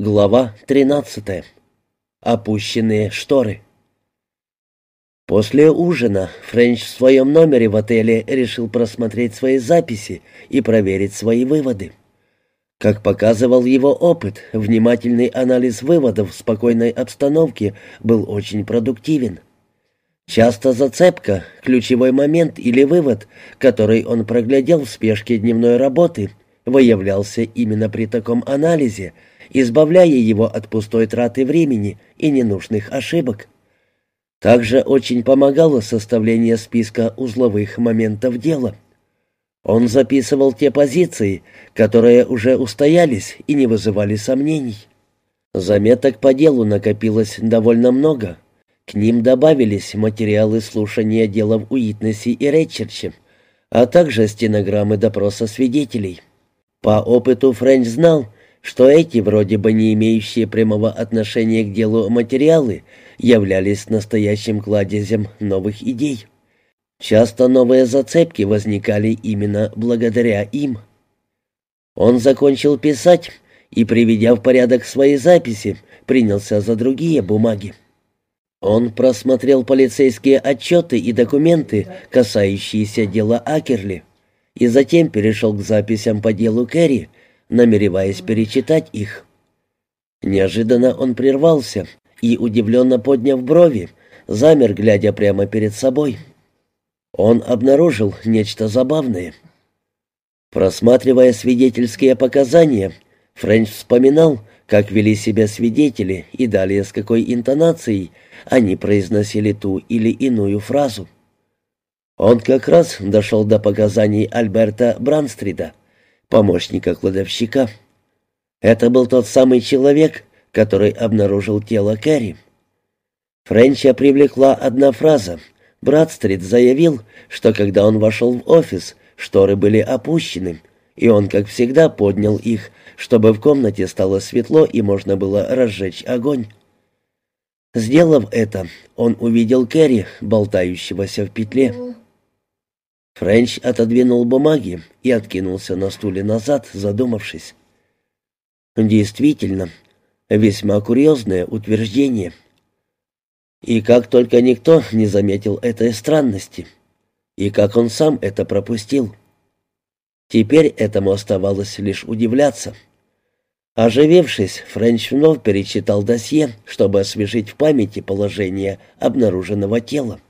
Глава 13. Опущенные шторы. После ужина Френч в своем номере в отеле решил просмотреть свои записи и проверить свои выводы. Как показывал его опыт, внимательный анализ выводов в спокойной обстановке был очень продуктивен. Часто зацепка, ключевой момент или вывод, который он проглядел в спешке дневной работы, выявлялся именно при таком анализе – избавляя его от пустой траты времени и ненужных ошибок. Также очень помогало составление списка узловых моментов дела. Он записывал те позиции, которые уже устоялись и не вызывали сомнений. Заметок по делу накопилось довольно много. К ним добавились материалы слушания дела в Уитнесе и Ретчерче, а также стенограммы допроса свидетелей. По опыту Френч знал, что эти, вроде бы не имеющие прямого отношения к делу материалы, являлись настоящим кладезем новых идей. Часто новые зацепки возникали именно благодаря им. Он закончил писать и, приведя в порядок свои записи, принялся за другие бумаги. Он просмотрел полицейские отчеты и документы, касающиеся дела Акерли, и затем перешел к записям по делу Керри, намереваясь перечитать их. Неожиданно он прервался и, удивленно подняв брови, замер, глядя прямо перед собой. Он обнаружил нечто забавное. Просматривая свидетельские показания, Френч вспоминал, как вели себя свидетели и далее с какой интонацией они произносили ту или иную фразу. Он как раз дошел до показаний Альберта Бранстрида, помощника кладовщика. Это был тот самый человек, который обнаружил тело Кэрри. Френча привлекла одна фраза. Братстрит заявил, что когда он вошел в офис, шторы были опущены, и он, как всегда, поднял их, чтобы в комнате стало светло и можно было разжечь огонь. Сделав это, он увидел Кэрри, болтающегося в петле. Френч отодвинул бумаги и откинулся на стуле назад, задумавшись. Действительно, весьма курьезное утверждение. И как только никто не заметил этой странности, и как он сам это пропустил. Теперь этому оставалось лишь удивляться. Оживившись, Френч вновь перечитал досье, чтобы освежить в памяти положение обнаруженного тела.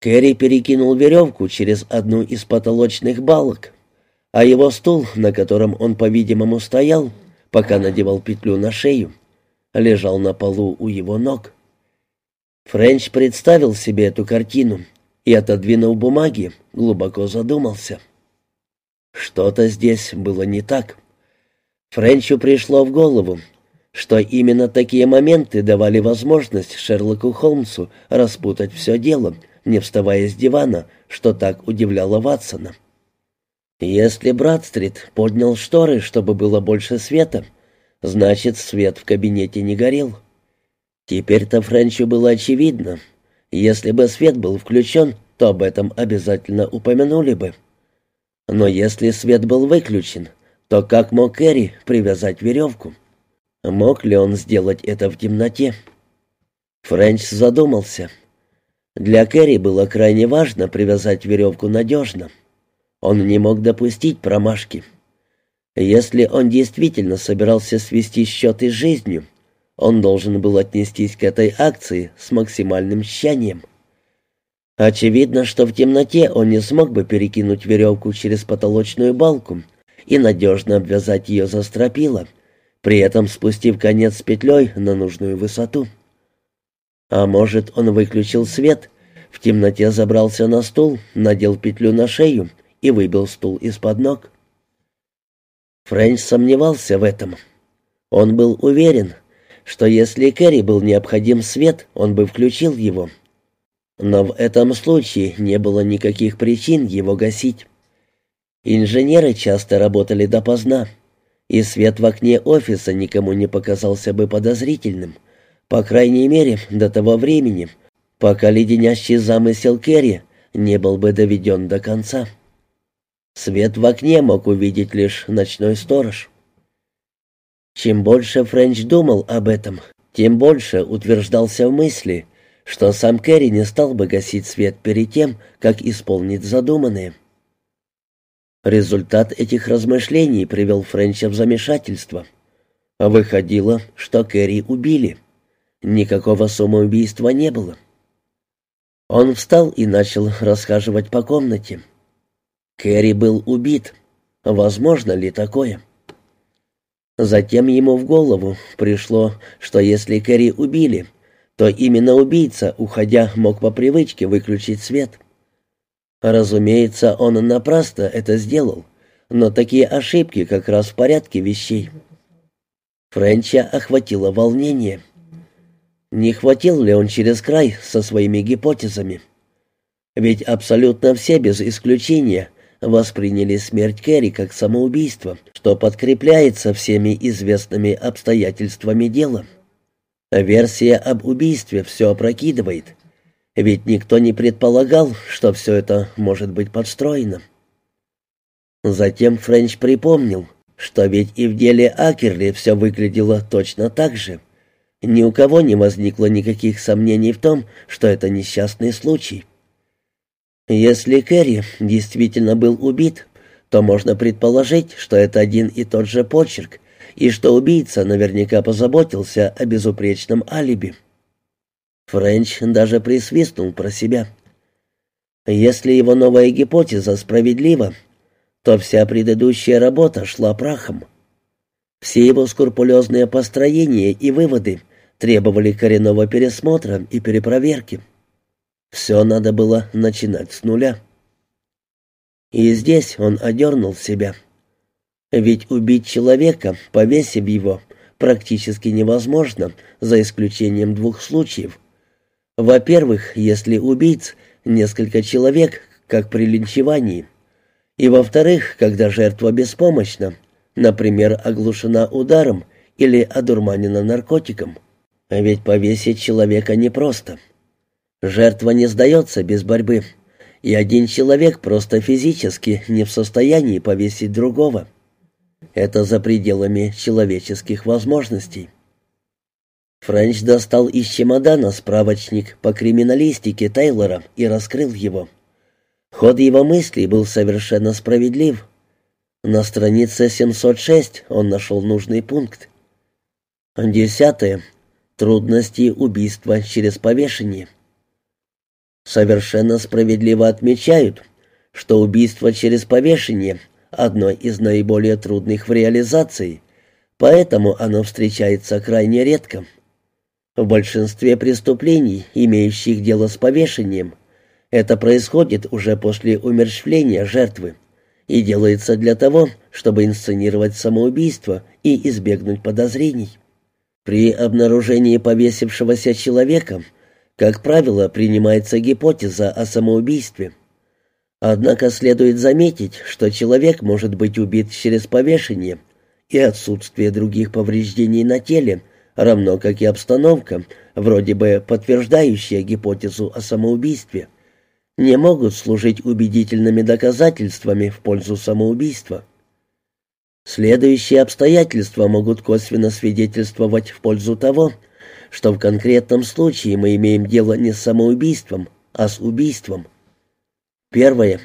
Кэрри перекинул веревку через одну из потолочных балок, а его стул, на котором он, по-видимому, стоял, пока надевал петлю на шею, лежал на полу у его ног. Френч представил себе эту картину и, отодвинув бумаги, глубоко задумался. Что-то здесь было не так. Френчу пришло в голову, что именно такие моменты давали возможность Шерлоку Холмсу распутать все дело — не вставая с дивана, что так удивляло Ватсона. Если Братстрит поднял шторы, чтобы было больше света, значит, свет в кабинете не горел. Теперь-то Френчу было очевидно. Если бы свет был включен, то об этом обязательно упомянули бы. Но если свет был выключен, то как мог Кэрри привязать веревку? Мог ли он сделать это в темноте? Френч задумался — для Кэрри было крайне важно привязать веревку надежно. Он не мог допустить промашки. Если он действительно собирался свести счеты с жизнью, он должен был отнестись к этой акции с максимальным тщанием. Очевидно, что в темноте он не смог бы перекинуть веревку через потолочную балку и надежно обвязать ее за стропила, при этом спустив конец с петлей на нужную высоту. А может, он выключил свет, в темноте забрался на стул, надел петлю на шею и выбил стул из-под ног. Френч сомневался в этом. Он был уверен, что если Кэрри был необходим свет, он бы включил его. Но в этом случае не было никаких причин его гасить. Инженеры часто работали допоздна, и свет в окне офиса никому не показался бы подозрительным — по крайней мере, до того времени, пока леденящий замысел Керри не был бы доведен до конца. Свет в окне мог увидеть лишь ночной сторож. Чем больше Френч думал об этом, тем больше утверждался в мысли, что сам Кэрри не стал бы гасить свет перед тем, как исполнить задуманное. Результат этих размышлений привел Френча в замешательство. Выходило, что Кэрри убили. Никакого самоубийства не было. Он встал и начал расхаживать по комнате. Кэрри был убит. Возможно ли такое? Затем ему в голову пришло, что если Кэрри убили, то именно убийца, уходя, мог по привычке выключить свет. Разумеется, он напрасно это сделал, но такие ошибки как раз в порядке вещей. Френча охватило волнение. Не хватил ли он через край со своими гипотезами? Ведь абсолютно все без исключения восприняли смерть Кэрри как самоубийство, что подкрепляется всеми известными обстоятельствами дела. Версия об убийстве все опрокидывает. Ведь никто не предполагал, что все это может быть подстроено. Затем Френч припомнил, что ведь и в деле Акерли все выглядело точно так же. Ни у кого не возникло никаких сомнений в том, что это несчастный случай. Если Кэрри действительно был убит, то можно предположить, что это один и тот же почерк, и что убийца наверняка позаботился о безупречном алиби. Френч даже присвистнул про себя. Если его новая гипотеза справедлива, то вся предыдущая работа шла прахом. Все его скрупулезные построения и выводы требовали коренного пересмотра и перепроверки. Все надо было начинать с нуля. И здесь он одернул себя. Ведь убить человека, повесив его, практически невозможно, за исключением двух случаев — во-первых, если убийц несколько человек, как при линчевании. И во-вторых, когда жертва беспомощна, например, оглушена ударом или одурманена наркотиком. А ведь повесить человека непросто. Жертва не сдается без борьбы, и один человек просто физически не в состоянии повесить другого. Это за пределами человеческих возможностей. Френч достал из чемодана справочник по криминалистике Тейлора и раскрыл его. Ход его мыслей был совершенно справедлив. На странице 706 он нашел нужный пункт. Десятое. Трудности убийства через повешение. Совершенно справедливо отмечают, что убийство через повешение – одно из наиболее трудных в реализации, поэтому оно встречается крайне редко. В большинстве преступлений, имеющих дело с повешением, это происходит уже после умерщвления жертвы и делается для того, чтобы инсценировать самоубийство и избегнуть подозрений. При обнаружении повесившегося человека, как правило, принимается гипотеза о самоубийстве. Однако следует заметить, что человек может быть убит через повешение, и отсутствие других повреждений на теле – равно как и обстановка, вроде бы подтверждающая гипотезу о самоубийстве, не могут служить убедительными доказательствами в пользу самоубийства. Следующие обстоятельства могут косвенно свидетельствовать в пользу того, что в конкретном случае мы имеем дело не с самоубийством, а с убийством. Первое.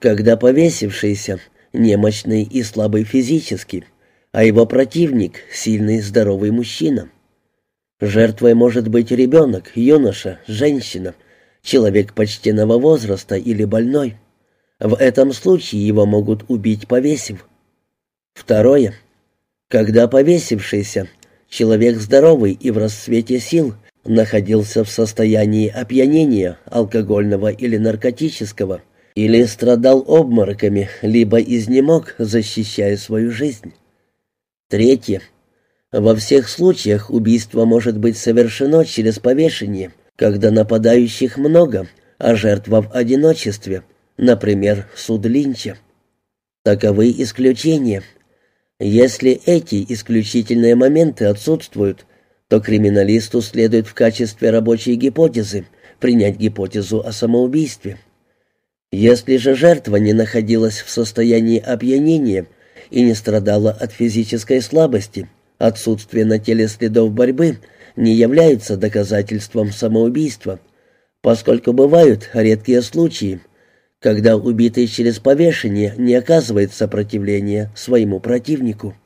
Когда повесившийся, немощный и слабый физически, а его противник — сильный здоровый мужчина. Жертвой может быть ребенок, юноша, женщина, человек почтенного возраста или больной. В этом случае его могут убить, повесив. Второе. Когда повесившийся, человек здоровый и в расцвете сил, находился в состоянии опьянения, алкогольного или наркотического, или страдал обмороками, либо изнемог, защищая свою жизнь. Третье. Во всех случаях убийство может быть совершено через повешение, когда нападающих много, а жертва в одиночестве, например, суд Линча. Таковы исключения. Если эти исключительные моменты отсутствуют, то криминалисту следует в качестве рабочей гипотезы принять гипотезу о самоубийстве. Если же жертва не находилась в состоянии опьянения – и не страдала от физической слабости, отсутствие на теле следов борьбы не являются доказательством самоубийства, поскольку бывают редкие случаи, когда убитый через повешение не оказывает сопротивления своему противнику.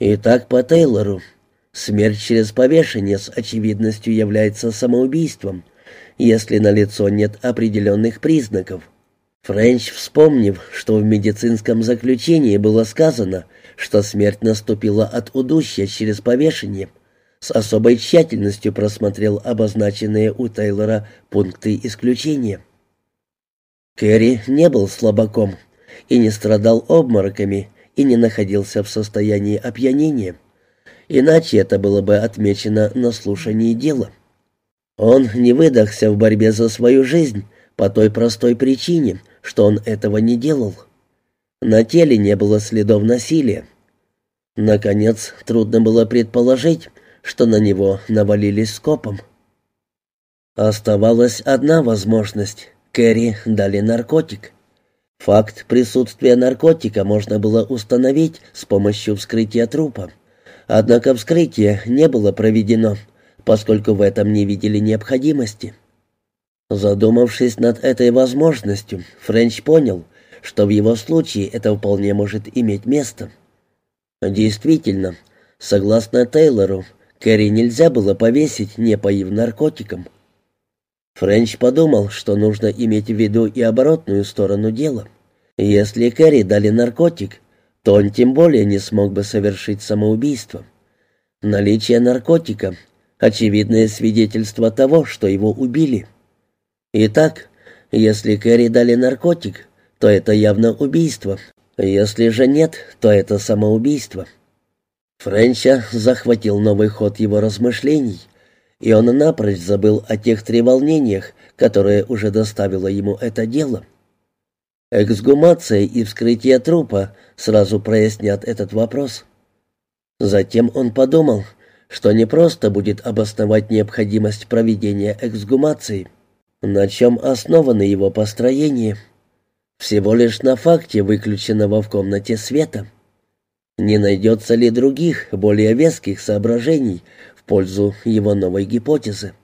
Итак, по Тейлору, смерть через повешение с очевидностью является самоубийством, если на лицо нет определенных признаков. Френч, вспомнив, что в медицинском заключении было сказано, что смерть наступила от удушья через повешение, с особой тщательностью просмотрел обозначенные у Тейлора пункты исключения. Кэрри не был слабаком и не страдал обмороками и не находился в состоянии опьянения. Иначе это было бы отмечено на слушании дела. Он не выдохся в борьбе за свою жизнь по той простой причине, что он этого не делал. На теле не было следов насилия. Наконец, трудно было предположить, что на него навалились скопом. Оставалась одна возможность Кэрри дали наркотик. Факт присутствия наркотика можно было установить с помощью вскрытия трупа. Однако вскрытие не было проведено, поскольку в этом не видели необходимости. Задумавшись над этой возможностью, Френч понял, что в его случае это вполне может иметь место. Действительно, согласно Тейлору, Кэрри нельзя было повесить, не поив наркотиком. Френч подумал, что нужно иметь в виду и оборотную сторону дела. Если Кэрри дали наркотик, то он тем более не смог бы совершить самоубийство. Наличие наркотика — очевидное свидетельство того, что его убили. Итак, если Кэрри дали наркотик, то это явно убийство. Если же нет, то это самоубийство. Френча захватил новый ход его размышлений — и он напрочь забыл о тех треволнениях, которые уже доставило ему это дело. Эксгумация и вскрытие трупа сразу прояснят этот вопрос. Затем он подумал, что не просто будет обосновать необходимость проведения эксгумации, на чем основано его построение, всего лишь на факте выключенного в комнате света. Не найдется ли других, более веских соображений, пользу его новой гипотезы.